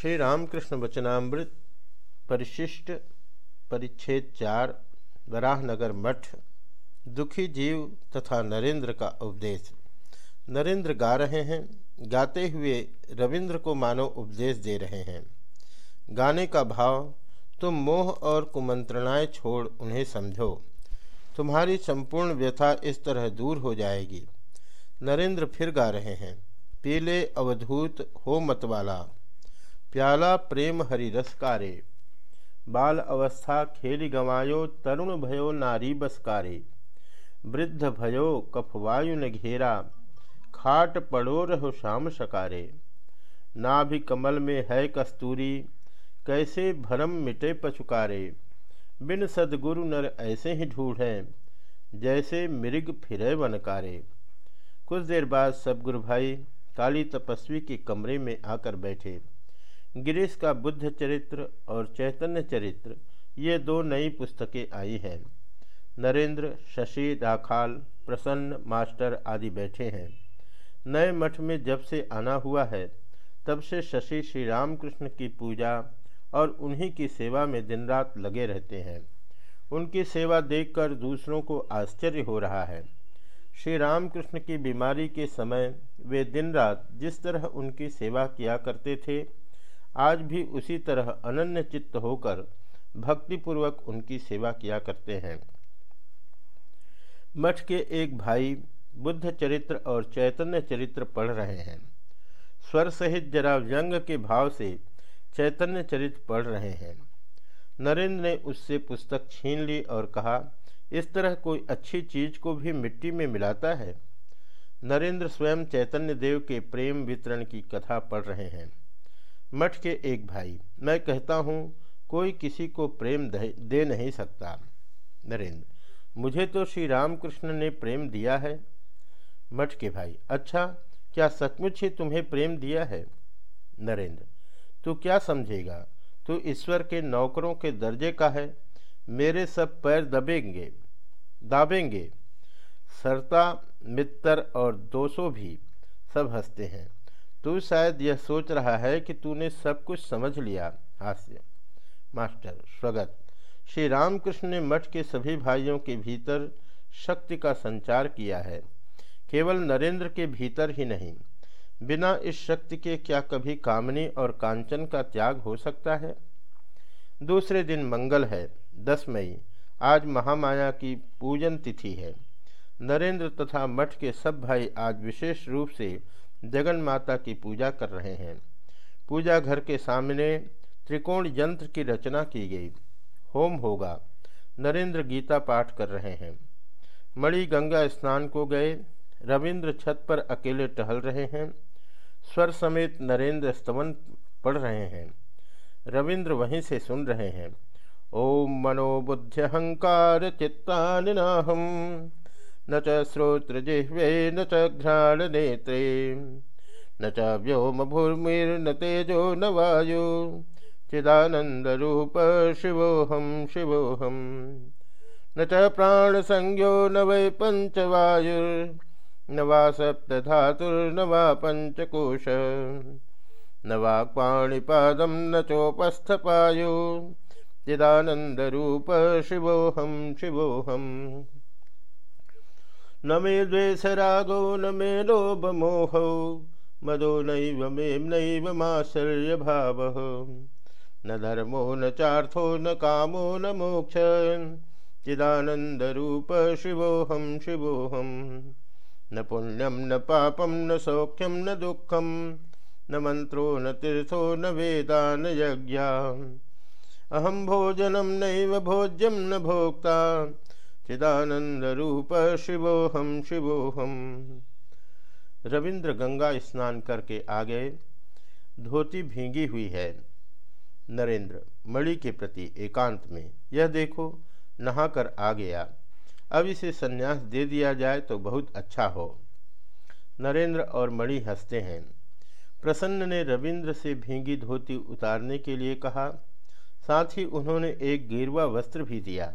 श्री रामकृष्ण वचनामृत, परिशिष्ट परिच्छेद चार वराहनगर मठ, दुखी जीव तथा नरेंद्र का उपदेश। नरेंद्र गा रहे हैं, गाते हुए रविंद्र को मानो उपदेश दे रहे हैं। गाने का भाव, तुम मोह और कुमंत्रणाएँ छोड़ उन्हें समझो। तुम्हारी संपूर्ण व्यथा इस तरह दूर हो जाएगी। नरेंद्र फिर गा रहे हैं, पीले, अवधूत हो मतवाला प्याला प्रेम हरि रसकारे बाल अवस्था खेल गंवायो, तरुण भयो नारी बसकारे। वृद्ध भयो कफवायु न घेरा। खाट पड़ो रहो श्याम सकारे। नाभि कमल में है कस्तूरी, कैसे भरम मिटे पचुकारे बिन सदगुरु नर ऐसे ही ढूंढे, जैसे मृग फिरे वनकारे। कुछ देर बाद सब गुरु भाई, काली तपस्वी के कमरे में आकर बैठे। गिरीश का बुद्ध चरित्र और चैतन्य चरित्र, ये दो नई पुस्तकें आई हैं। नरेंद्र, शशि, राखाल, प्रसन्न, मास्टर आदि बैठे हैं। नए मठ में जब से आना हुआ है, तब से शशि श्री रामकृष्ण की पूजा और उन्हीं की सेवा में दिन रात लगे रहते हैं। उनकी सेवा देखकर दूसरों को आश्चर्य हो रहा है। श्री रामकृष्ण की बीमारी के समय वे दिन रात जिस तरह उनकी सेवा किया करते थे आज भी उसी तरह अनन्य चित्त होकर भक्तिपूर्वक उनकी सेवा किया करते हैं। मठ के एक भाई बुद्ध चरित्र और चैतन्य चरित्र पढ़ रहे हैं। स्वर सहित जरा व्यंग के भाव से चैतन्य चरित्र पढ़ रहे हैं। नरेंद्र ने उससे पुस्तक छीन ली और कहा, इस तरह कोई अच्छी चीज़ को भी मिट्टी में मिलाता है? नरेंद्र स्वयं चैतन्य देव के प्रेम वितरण की कथा पढ़ रहे हैं। मठ के एक भाई, मैं कहता हूँ, कोई किसी को प्रेम दे नहीं सकता। नरेंद्र, मुझे तो श्री रामकृष्ण ने प्रेम दिया है। मठ के भाई अच्छा क्या सचमुच ही तुम्हें प्रेम दिया है? नरेंद्र, तू क्या समझेगा? तू ईश्वर के नौकरों के दर्जे का है। मेरे सब पैर दबेंगे, दाबेंगे। सरता मित्र और दोषों भी सब हँसते हैं। तू शायद यह सोच रहा है कि तूने सब कुछ समझ लिया हास्य मास्टर स्वगत। श्री रामकृष्ण ने मठ के सभी भाइयों के भीतर शक्ति का संचार किया है। केवल नरेंद्र के भीतर ही नहीं, बिना इस शक्ति के क्या कभी कामनी और कांचन का त्याग हो सकता है? दूसरे दिन मंगल है, दस मई, आज महामाया की पूजन तिथि है। नरेंद्र तथा मठ के सब भाई आज विशेष रूप से जगन माता की पूजा कर रहे हैं। पूजा घर के सामने त्रिकोण यंत्र की रचना की गई। होम होगा। नरेंद्र गीता पाठ कर रहे हैं। मणि गंगा स्नान को गए। रविंद्र छत पर अकेले टहल रहे हैं। स्वर समेत नरेंद्र स्तवन पढ़ रहे हैं। रविंद्र वहीं से सुन रहे हैं। ओम मनोबुद्ध्यहंकार चित्तानिनाहम। न च श्रोत्रजिह्वे न च घ्राणनेत्रे। न च व्योमभूर्मिर्न तेजो न वायु। चिदानन्दरूप शिवोऽहं शिवोऽहं। न च प्राणसंज्ञो न वै पञ्चवायुर्न वा सप्तधातुर्न वा पञ्चकोश। न वाक्पाणिपादं न चोपस्थपायु। चिदानन्दरूप शिवोऽहं शिवोऽहम्। न मे द्वेषरागो न मे लोभमोहौ मदो नैव मे नैव माश्चर्य भाव। न धर्मो, न चार्थो, न कामो, न मोक्ष चिदानन्दरूप शिवोऽहं शिवोऽहं। न पुण्यं, न पापं, न सौख्यं, न दुःखं, न मन्त्रो, न तीर्थो, न वेदा, न यज्ञा। अहं भोजनं नैव भोज्यं, न भोक्ता। चिदानंद रूप शिवोहम शिवोहम रविंद्र गंगा स्नान करके आ गए धोती भींगी हुई है। नरेंद्र, मणि के प्रति एकांत में, यह देखो, नहाकर आ गया। अब इसे संन्यास दे दिया जाए तो बहुत अच्छा हो। नरेंद्र और मणि हँसते हैं। प्रसन्न ने रविंद्र से भींगी धोती उतारने के लिए कहा। साथ ही उन्होंने एक गिरवा वस्त्र भी दिया।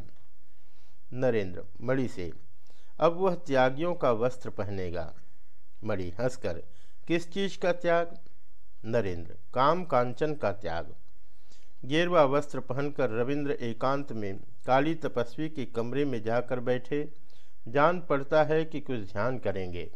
नरेंद्र मणि से, अब वह त्यागियों का वस्त्र पहनेगा। मणि हंसकर, किस चीज़ का त्याग? नरेंद्र, काम कांचन का त्याग। गेरवा वस्त्र पहनकर रविंद्र एकांत में काली तपस्वी के कमरे में जाकर बैठे। जान पड़ता है कि कुछ ध्यान करेंगे।